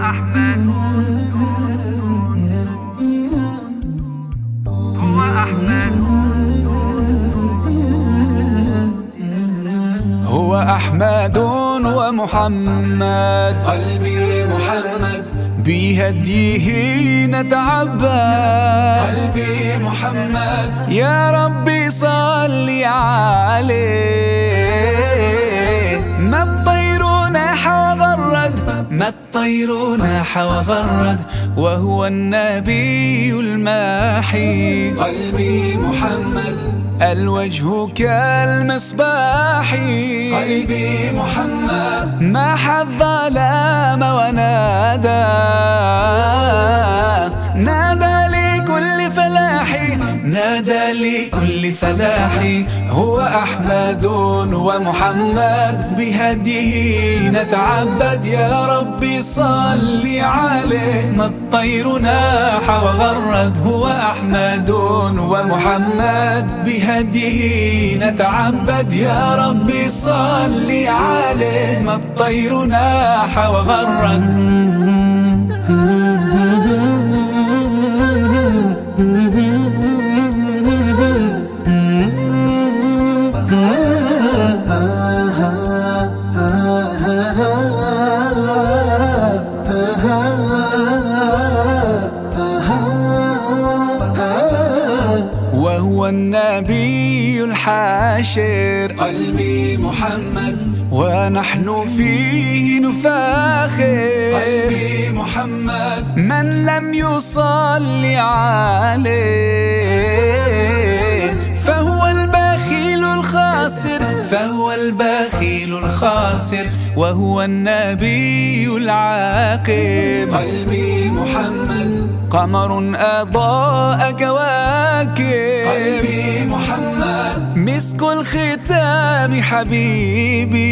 أحمد. هو أحمد هو أحمد ومحمد. قلبي محمد. بهديه نتعبد. قلبي محمد. يا ربي صل عليه. ما الطير ناح وغرد وهو النبي الماحي. قلبي محمد. الوجه كالمصباح قلبي محمد. ما حظ ظلام ونادى. نادى لكل فلاح هو أحمد ومحمد بهديه نتعبد. يا ربي صل عليه. ما الطير ناح وغرد. هو أحمد ومحمد بهديه نتعبد. يا ربي صل عليه. ما الطير ناح وغرد. وهو النبي الحاشر. قلبي محمد. ونحن فيه نفاخر. قلبي محمد. من لم يصلي عليه فهو البخيل الخاسر. فهو البخيل الخاسر. وهو النبي العاقب قلبي محمد. قمر أضاء كواكب. قلبي محمد. مسك الختام حبيبي.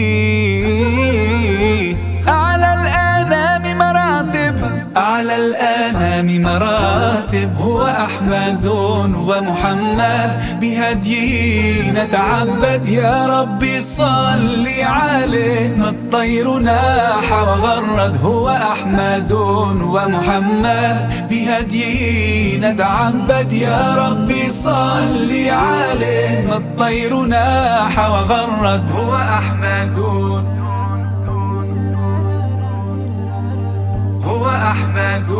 أحمد ومحمد بهديه نتعبد يا ربي صل عليه الطير ناح وغرد هو أحمد ومحمد بهديه نتعبد يا ربي صل عليه الطير ناح وغرد هو أحمد. هو أحمد.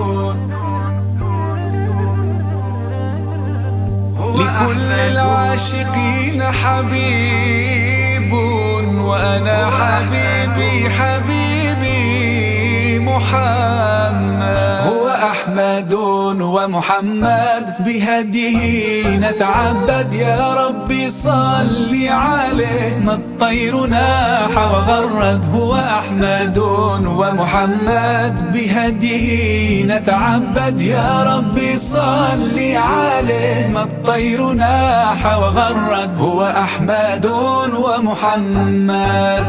لكل العاشقين حبيب وأنا حبيبي حبيبي محمد. هو أحمد ومحمد بهديه نتعبد. يا ربي صل عليه. ما الطير ناح وغرد. هو أحمد ومحمد بهديه نتعبد. يا ربي صل عليه. ما الطير ناح وغرد. هو أحمد ومحمد.